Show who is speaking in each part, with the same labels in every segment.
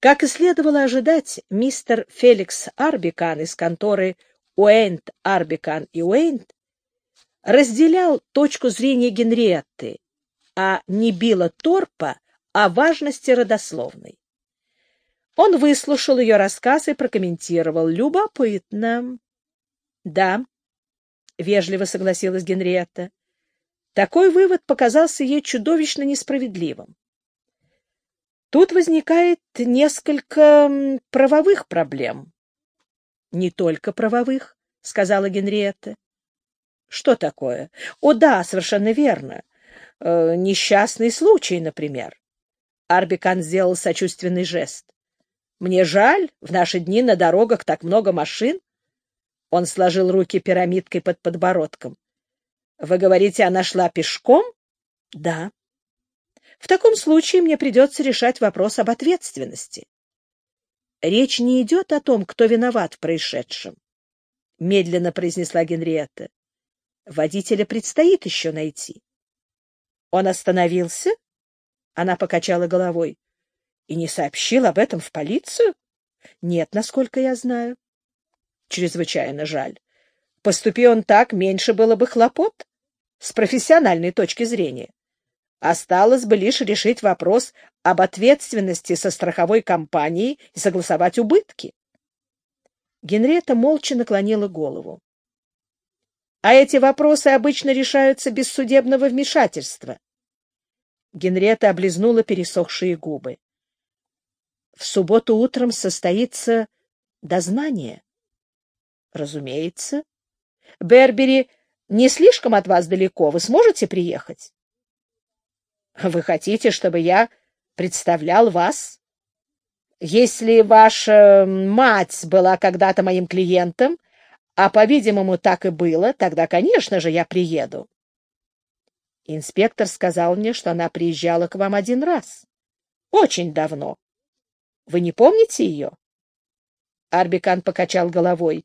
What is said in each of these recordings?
Speaker 1: Как и следовало ожидать, мистер Феликс Арбикан из конторы Уэйнт, Арбикан и Уэйнт разделял точку зрения Генриетты, а не Билла Торпа о важности родословной. Он выслушал ее рассказ и прокомментировал. «Любопытно». «Да», — вежливо согласилась Генриетта. Такой вывод показался ей чудовищно несправедливым. Тут возникает несколько правовых проблем. — Не только правовых, — сказала Генриетта. — Что такое? О, да, совершенно верно. Э, несчастный случай, например. Арбикан сделал сочувственный жест. Мне жаль, в наши дни на дорогах так много машин. Он сложил руки пирамидкой под подбородком. Вы говорите, она шла пешком? Да. В таком случае мне придется решать вопрос об ответственности. Речь не идет о том, кто виноват в происшедшем, — медленно произнесла Генриетта. Водителя предстоит еще найти. Он остановился? Она покачала головой. И не сообщил об этом в полицию? Нет, насколько я знаю. Чрезвычайно жаль. Поступи он так, меньше было бы хлопот с профессиональной точки зрения. Осталось бы лишь решить вопрос об ответственности со страховой компанией и согласовать убытки. Генрета молча наклонила голову. А эти вопросы обычно решаются без судебного вмешательства. Генрета облизнула пересохшие губы. В субботу утром состоится дознание. Разумеется. Бербери не слишком от вас далеко. Вы сможете приехать? Вы хотите, чтобы я представлял вас? Если ваша мать была когда-то моим клиентом, а, по-видимому, так и было, тогда, конечно же, я приеду. Инспектор сказал мне, что она приезжала к вам один раз. Очень давно. Вы не помните ее? Арбикан покачал головой.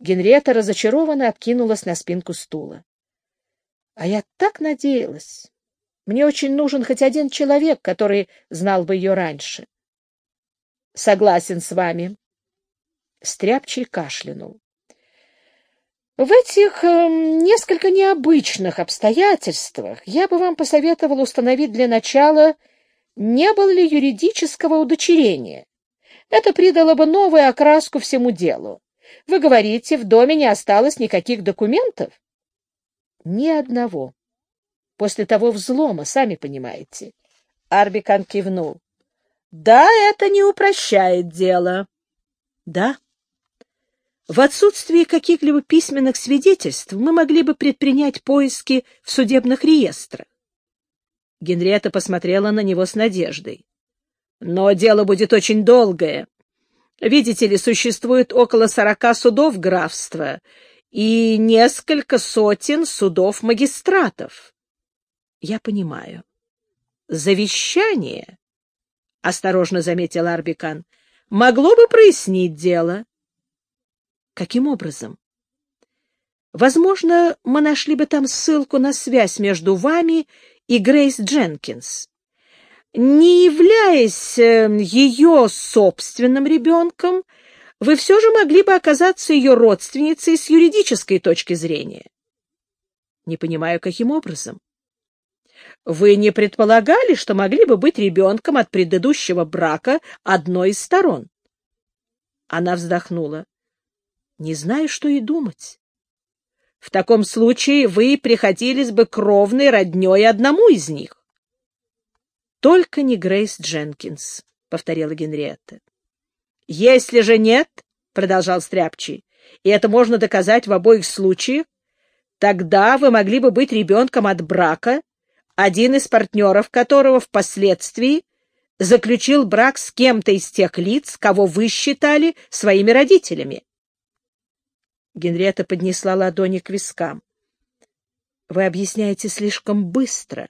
Speaker 1: Генриетта разочарованно откинулась на спинку стула. — А я так надеялась. Мне очень нужен хоть один человек, который знал бы ее раньше. — Согласен с вами. Стряпчий кашлянул. В этих э, несколько необычных обстоятельствах я бы вам посоветовал установить для начала, не было ли юридического удочерения. Это придало бы новую окраску всему делу. Вы говорите, в доме не осталось никаких документов? Ни одного. После того взлома, сами понимаете. Арбикан кивнул. Да, это не упрощает дело. Да. В отсутствии каких-либо письменных свидетельств мы могли бы предпринять поиски в судебных реестрах. Генриетта посмотрела на него с надеждой. Но дело будет очень долгое. Видите ли, существует около сорока судов графства и несколько сотен судов магистратов. Я понимаю. Завещание, — осторожно заметил Арбикан, — могло бы прояснить дело. Каким образом? Возможно, мы нашли бы там ссылку на связь между вами и Грейс Дженкинс не являясь эм, ее собственным ребенком, вы все же могли бы оказаться ее родственницей с юридической точки зрения. Не понимаю, каким образом. Вы не предполагали, что могли бы быть ребенком от предыдущего брака одной из сторон? Она вздохнула. Не знаю, что и думать. В таком случае вы приходились бы кровной родней одному из них. Только не Грейс Дженкинс, — повторила Генриетта. — Если же нет, — продолжал Стряпчий, — и это можно доказать в обоих случаях, тогда вы могли бы быть ребенком от брака, один из партнеров которого впоследствии заключил брак с кем-то из тех лиц, кого вы считали своими родителями. Генриетта поднесла ладони к вискам. — Вы объясняете слишком быстро.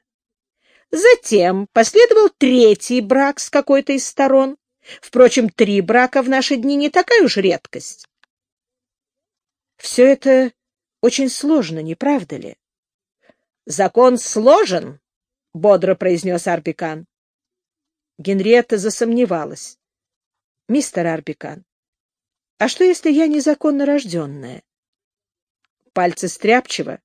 Speaker 1: Затем последовал третий брак с какой-то из сторон. Впрочем, три брака в наши дни не такая уж редкость. Все это очень сложно, не правда ли? Закон сложен, — бодро произнес Арбикан. Генриетта засомневалась. Мистер Арбикан, а что, если я незаконно рожденная? Пальцы стряпчиво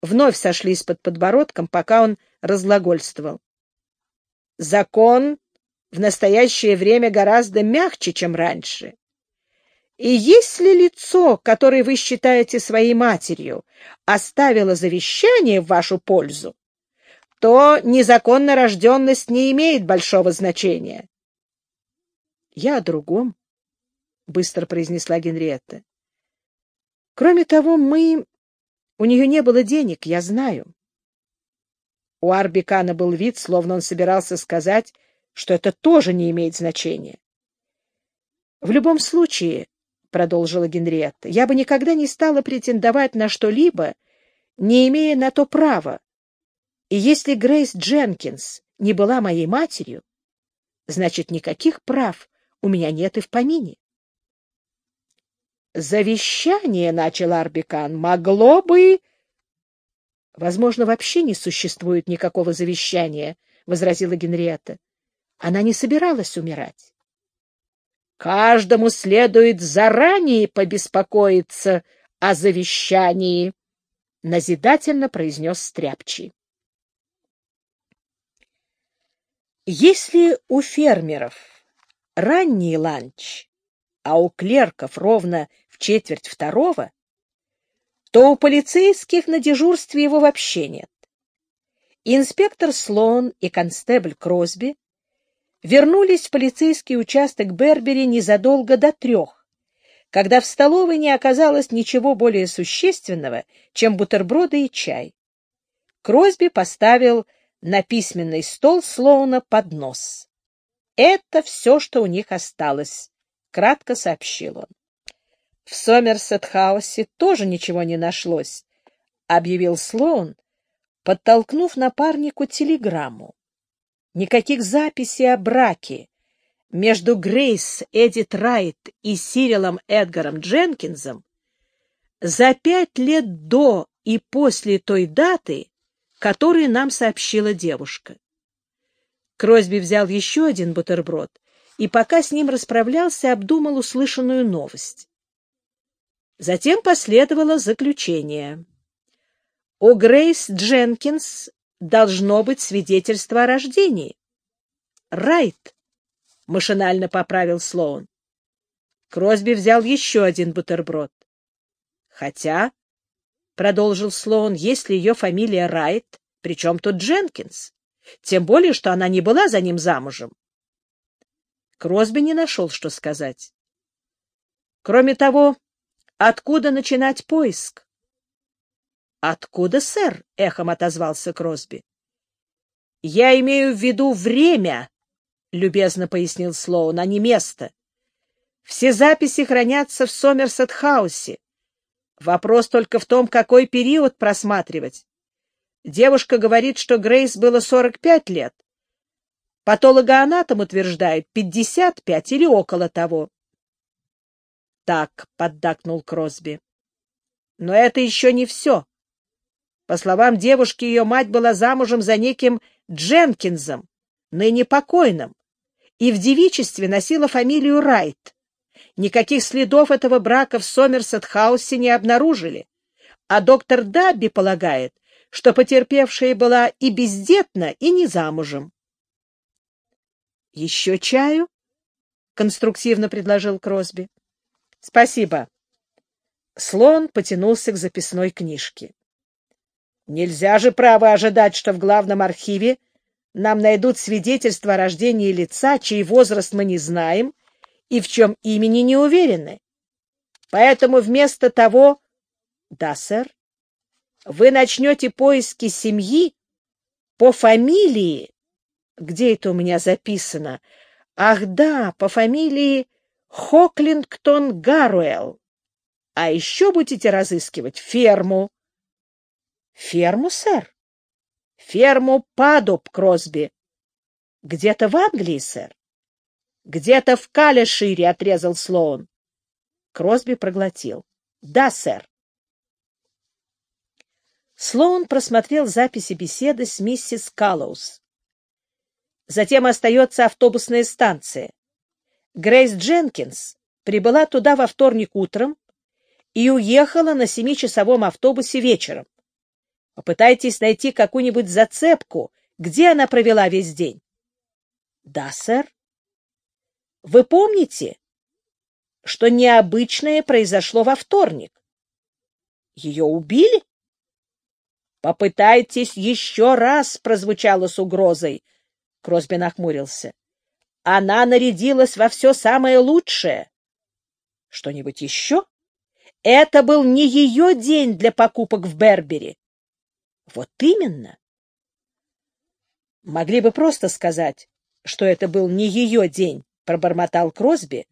Speaker 1: вновь сошлись под подбородком, пока он разглагольствовал. Закон в настоящее время гораздо мягче, чем раньше. И если лицо, которое вы считаете своей матерью, оставило завещание в вашу пользу, то незаконно рожденность не имеет большого значения. — Я о другом, — быстро произнесла Генриетта. — Кроме того, мы... У нее не было денег, я знаю. У Арбикана был вид, словно он собирался сказать, что это тоже не имеет значения. В любом случае, — продолжила Генриетта, — я бы никогда не стала претендовать на что-либо, не имея на то права. И если Грейс Дженкинс не была моей матерью, значит, никаких прав у меня нет и в помине. Завещание, — начал Арбикан, — могло бы... — Возможно, вообще не существует никакого завещания, — возразила Генриетта. Она не собиралась умирать. Каждому следует заранее побеспокоиться о завещании, — назидательно произнес Стряпчий. Если у фермеров ранний ланч, а у клерков ровно в четверть второго, то у полицейских на дежурстве его вообще нет. Инспектор Слоун и констебль Кросби вернулись в полицейский участок Бербери незадолго до трех, когда в столовой не оказалось ничего более существенного, чем бутерброды и чай. Кросби поставил на письменный стол Слоуна поднос. «Это все, что у них осталось», — кратко сообщил он. «В Сомерсет-хаусе тоже ничего не нашлось», — объявил Слоун, подтолкнув напарнику телеграмму. Никаких записей о браке между Грейс Эдит Райт и Сирилом Эдгаром Дженкинсом за пять лет до и после той даты, которую нам сообщила девушка. Кросби взял еще один бутерброд и, пока с ним расправлялся, обдумал услышанную новость. Затем последовало заключение. У Грейс Дженкинс должно быть свидетельство о рождении. Райт, — машинально поправил Слоун. Кросби взял еще один бутерброд. Хотя, — продолжил Слоун, — если ее фамилия Райт, причем тут Дженкинс? Тем более, что она не была за ним замужем. Кросби не нашел, что сказать. Кроме того, откуда начинать поиск? «Откуда, сэр?» — эхом отозвался Кросби. «Я имею в виду время», — любезно пояснил Слоун, — «а не место. Все записи хранятся в Сомерсет-хаусе. Вопрос только в том, какой период просматривать. Девушка говорит, что Грейс было 45 лет. Патологоанатом утверждает 55 или около того. Так, — поддакнул Кросби. Но это еще не все. По словам девушки, ее мать была замужем за неким Дженкинсом, ныне покойным, и в девичестве носила фамилию Райт. Никаких следов этого брака в Сомерсет-хаусе не обнаружили, а доктор Дабби полагает, что потерпевшая была и бездетна, и не замужем. — Еще чаю? — конструктивно предложил Кросби. — Спасибо. Слон потянулся к записной книжке. Нельзя же право ожидать, что в главном архиве нам найдут свидетельство о рождении лица, чей возраст мы не знаем и в чем имени не уверены. Поэтому вместо того... Да, сэр. Вы начнете поиски семьи по фамилии. Где это у меня записано? Ах, да, по фамилии Хоклингтон Гаруэлл. А еще будете разыскивать ферму, Ферму, сэр? Ферму Падуб, Кросби. Где-то в Англии, сэр. Где-то в Калешире, отрезал Слоун. Кросби проглотил. Да, сэр. Слоун просмотрел записи беседы с миссис Каллоус. Затем остается автобусная станция. Грейс Дженкинс прибыла туда во вторник утром и уехала на семичасовом автобусе вечером. Попытайтесь найти какую-нибудь зацепку, где она провела весь день. — Да, сэр. — Вы помните, что необычное произошло во вторник? Ее убили? — Попытайтесь еще раз, — прозвучало с угрозой. Кросби нахмурился. — Она нарядилась во все самое лучшее. — Что-нибудь еще? Это был не ее день для покупок в Бербери. — Вот именно. Могли бы просто сказать, что это был не ее день, — пробормотал Кросби,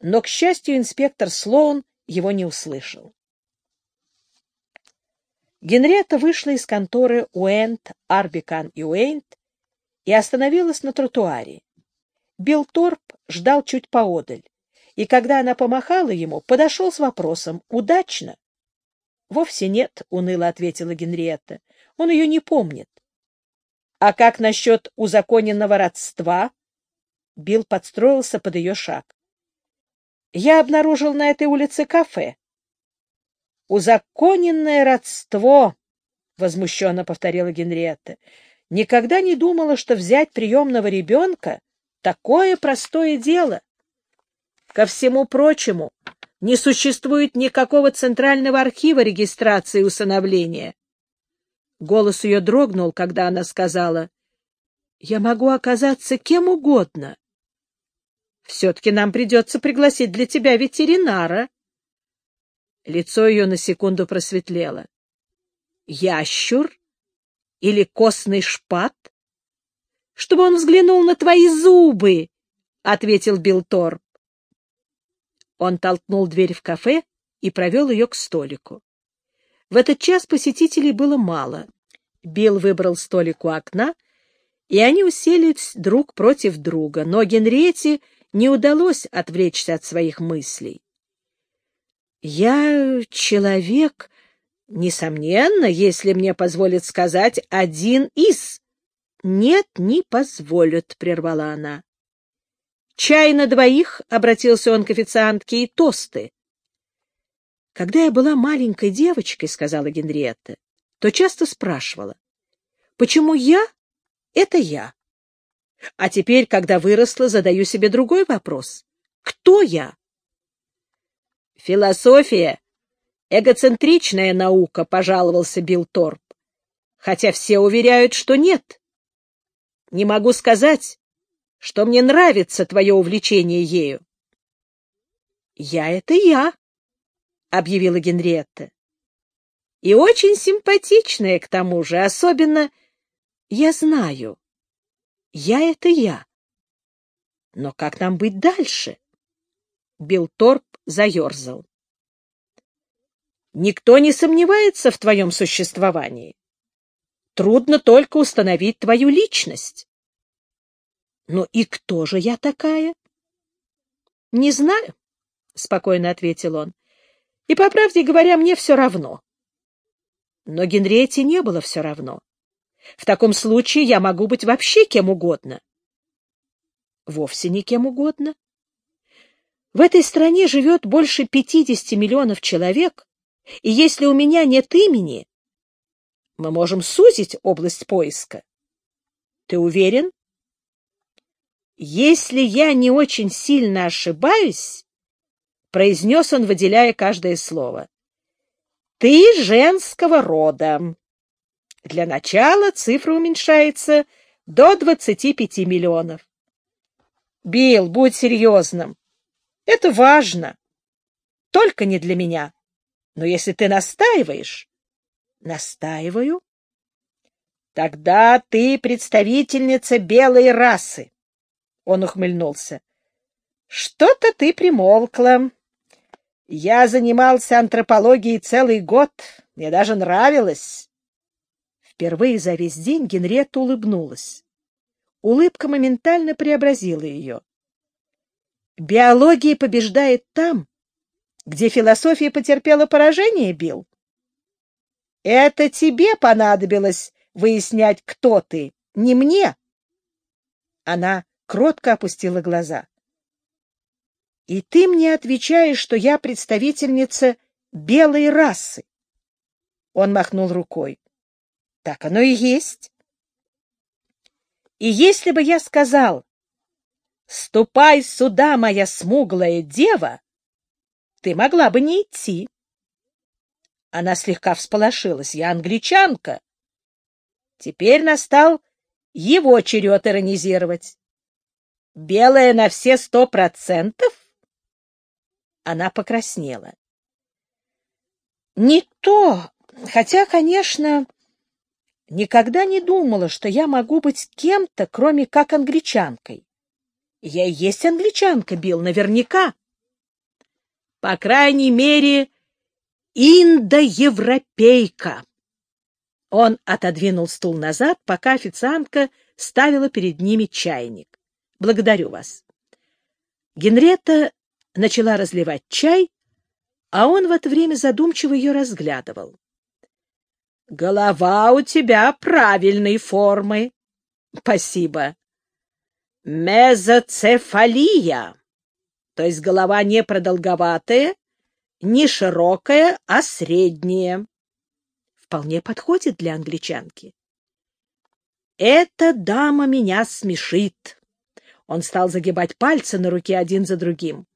Speaker 1: но, к счастью, инспектор Слоун его не услышал. Генриетта вышла из конторы Уэнт, Арбикан и Уэйнт и остановилась на тротуаре. Билл Торп ждал чуть поодаль, и когда она помахала ему, подошел с вопросом «Удачно?» «Вовсе нет», — уныло ответила Генриетта. «Он ее не помнит». «А как насчет узаконенного родства?» Билл подстроился под ее шаг. «Я обнаружил на этой улице кафе. «Узаконенное родство!» — возмущенно повторила Генриетта. «Никогда не думала, что взять приемного ребенка — такое простое дело. Ко всему прочему, не существует никакого центрального архива регистрации усыновления». Голос ее дрогнул, когда она сказала, «Я могу оказаться кем угодно. Все-таки нам придется пригласить для тебя ветеринара». Лицо ее на секунду просветлело. «Ящур? Или костный шпат?» «Чтобы он взглянул на твои зубы!» — ответил Билл Торп. Он толкнул дверь в кафе и провел ее к столику. В этот час посетителей было мало. Билл выбрал столик у окна, и они уселись друг против друга, но Генриете не удалось отвлечься от своих мыслей. Я человек, несомненно, если мне позволят сказать, один из. Нет, не позволят, — прервала она. Чай на двоих, — обратился он к официантке, — и тосты. Когда я была маленькой девочкой, — сказала Генриетта, — то часто спрашивала, почему я — это я? А теперь, когда выросла, задаю себе другой вопрос. Кто я? Философия — эгоцентричная наука, — пожаловался Билл Торп. Хотя все уверяют, что нет. Не могу сказать, что мне нравится твое увлечение ею. — Я — это я, — объявила Генриетта. — И очень симпатичная к тому же, особенно... Я знаю. Я — это я. Но как нам быть дальше? Билл Торп заерзал. Никто не сомневается в твоем существовании. Трудно только установить твою личность. Ну и кто же я такая? Не знаю, — спокойно ответил он. И, по правде говоря, мне все равно. Но Генриете не было все равно. В таком случае я могу быть вообще кем угодно. Вовсе не кем угодно. В этой стране живет больше 50 миллионов человек, и если у меня нет имени, мы можем сузить область поиска. Ты уверен? Если я не очень сильно ошибаюсь, произнес он, выделяя каждое слово, ты женского рода. Для начала цифра уменьшается до 25 миллионов. Билл, будь серьезным. Это важно. Только не для меня. Но если ты настаиваешь... Настаиваю? Тогда ты представительница белой расы. Он ухмыльнулся. Что-то ты примолкла. Я занимался антропологией целый год. Мне даже нравилось. Впервые за весь день Генриетта улыбнулась. Улыбка моментально преобразила ее. Биология побеждает там, где философия потерпела поражение, Билл. Это тебе понадобилось выяснять, кто ты, не мне. Она кротко опустила глаза. И ты мне отвечаешь, что я представительница белой расы. Он махнул рукой. Так оно и есть. И если бы я сказал, «Ступай сюда, моя смуглая дева», ты могла бы не идти. Она слегка всполошилась. Я англичанка. Теперь настал его черед иронизировать. Белая на все сто процентов? Она покраснела. Не то, хотя, конечно, никогда не думала, что я могу быть кем-то, кроме как англичанкой. Я и есть англичанка, Билл, наверняка. По крайней мере, индоевропейка. Он отодвинул стул назад, пока официантка ставила перед ними чайник. Благодарю вас. Генрета начала разливать чай, а он в это время задумчиво ее разглядывал. — Голова у тебя правильной формы. — Спасибо. — Мезоцефалия, то есть голова не продолговатая, не широкая, а средняя. Вполне подходит для англичанки. Эта дама меня смешит. Он стал загибать пальцы на руке один за другим.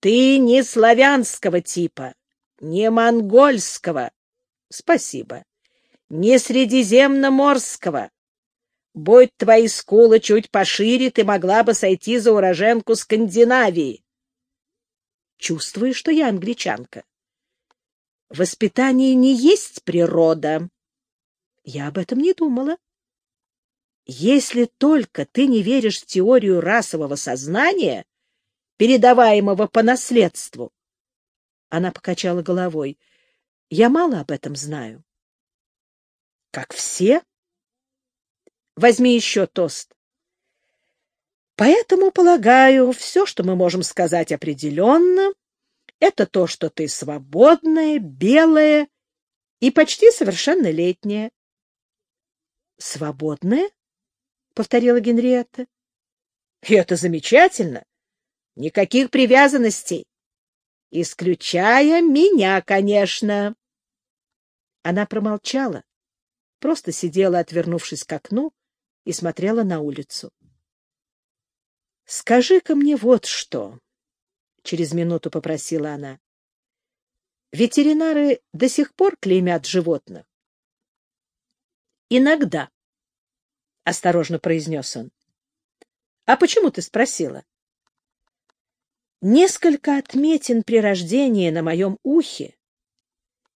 Speaker 1: Ты не славянского типа, не монгольского. Спасибо. Не средиземноморского. Будь твои скулы чуть пошире, ты могла бы сойти за уроженку Скандинавии. Чувствую, что я англичанка. Воспитание не есть природа. Я об этом не думала. Если только ты не веришь в теорию расового сознания, передаваемого по наследству. Она покачала головой. Я мало об этом знаю. Как все? Возьми еще тост. Поэтому, полагаю, все, что мы можем сказать определенно, это то, что ты свободная, белая и почти совершеннолетняя. «Свободная?» — повторила Генриетта. «И это замечательно. Никаких привязанностей. Исключая меня, конечно». Она промолчала, просто сидела, отвернувшись к окну, и смотрела на улицу. «Скажи-ка мне вот что», — через минуту попросила она. «Ветеринары до сих пор клеймят животных?» «Иногда», — осторожно произнес он. «А почему ты спросила?» «Несколько отметин при рождении на моем ухе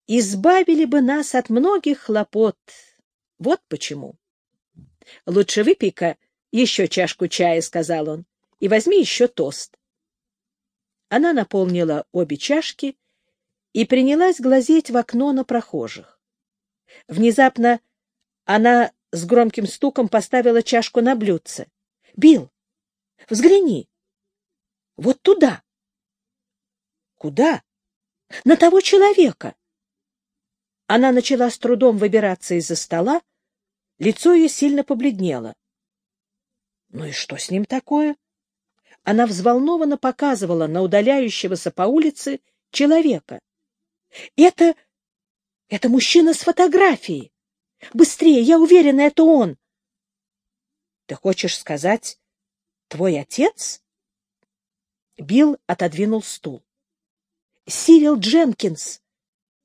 Speaker 1: избавили бы нас от многих хлопот. Вот почему». «Лучше выпей-ка еще чашку чая», — сказал он, — «и возьми еще тост». Она наполнила обе чашки и принялась глазеть в окно на прохожих. Внезапно она с громким стуком поставила чашку на блюдце. — Бил, взгляни. Вот туда. — Куда? — На того человека. Она начала с трудом выбираться из-за стола, Лицо ее сильно побледнело. Ну и что с ним такое? Она взволнованно показывала на удаляющегося по улице человека. Это... это мужчина с фотографией. Быстрее, я уверена, это он. Ты хочешь сказать, твой отец? Билл отодвинул стул. Сирил Дженкинс,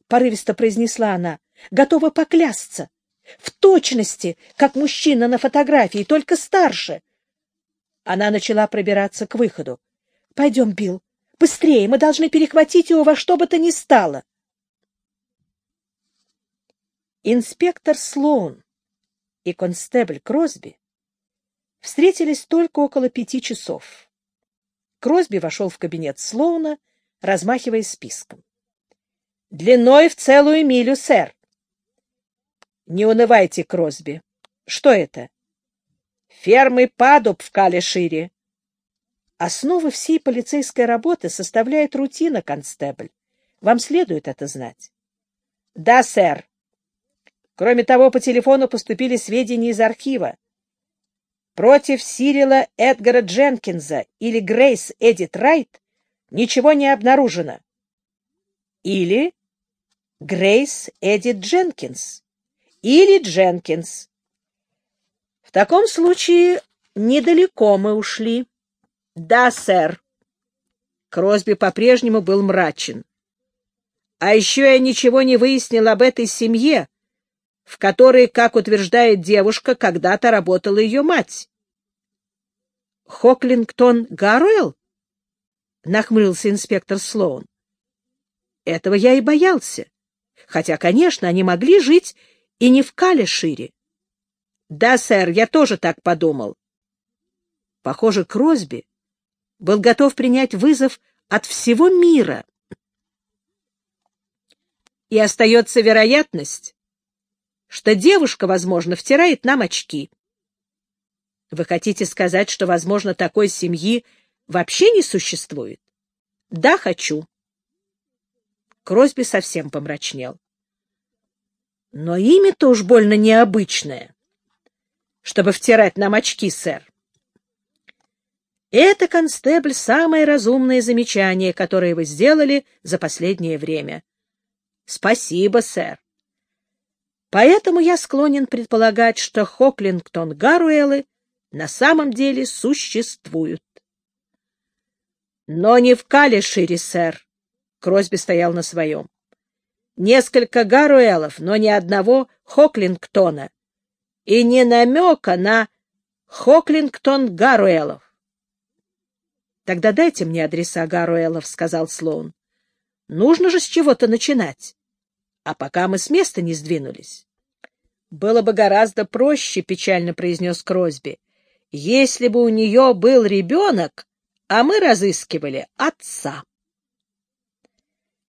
Speaker 1: порывисто произнесла она, готова поклясться. В точности, как мужчина на фотографии, только старше. Она начала пробираться к выходу. — Пойдем, Билл. Быстрее, мы должны перехватить его во что бы то ни стало. Инспектор Слоун и констебль Кросби встретились только около пяти часов. Кросби вошел в кабинет Слоуна, размахивая списком. — Длиной в целую милю, сэр. Не унывайте, Кросби. Что это? Фермы падуб в Калишире. Основу всей полицейской работы составляет рутина, констебль. Вам следует это знать. Да, сэр. Кроме того, по телефону поступили сведения из архива. Против Сирила Эдгара Дженкинса или Грейс Эдит Райт ничего не обнаружено. Или Грейс Эдит Дженкинс. Или Дженкинс. В таком случае недалеко мы ушли. Да, сэр. Кросби по-прежнему был мрачен. А еще я ничего не выяснил об этой семье, в которой, как утверждает девушка, когда-то работала ее мать. Хоклингтон Гаруэлл? — нахмурился инспектор Слоун. — Этого я и боялся. Хотя, конечно, они могли жить и не в Калешире. — Да, сэр, я тоже так подумал. Похоже, Кросби был готов принять вызов от всего мира. И остается вероятность, что девушка, возможно, втирает нам очки. Вы хотите сказать, что, возможно, такой семьи вообще не существует? Да, хочу. Кросби совсем помрачнел. Но имя-то уж больно необычное, чтобы втирать нам очки, сэр. Это, констебль, самое разумное замечание, которое вы сделали за последнее время. Спасибо, сэр. Поэтому я склонен предполагать, что Хоклингтон Гаруэллы на самом деле существуют. Но не в Калишире, сэр. Кросби стоял на своем. Несколько Гаруэлов, но ни одного Хоклингтона. И не намека на Хоклингтон Гаруэлов. Тогда дайте мне адреса Гаруэлов, — сказал Слоун. Нужно же с чего-то начинать. А пока мы с места не сдвинулись. Было бы гораздо проще, — печально произнес Кросби, — если бы у нее был ребенок, а мы разыскивали отца.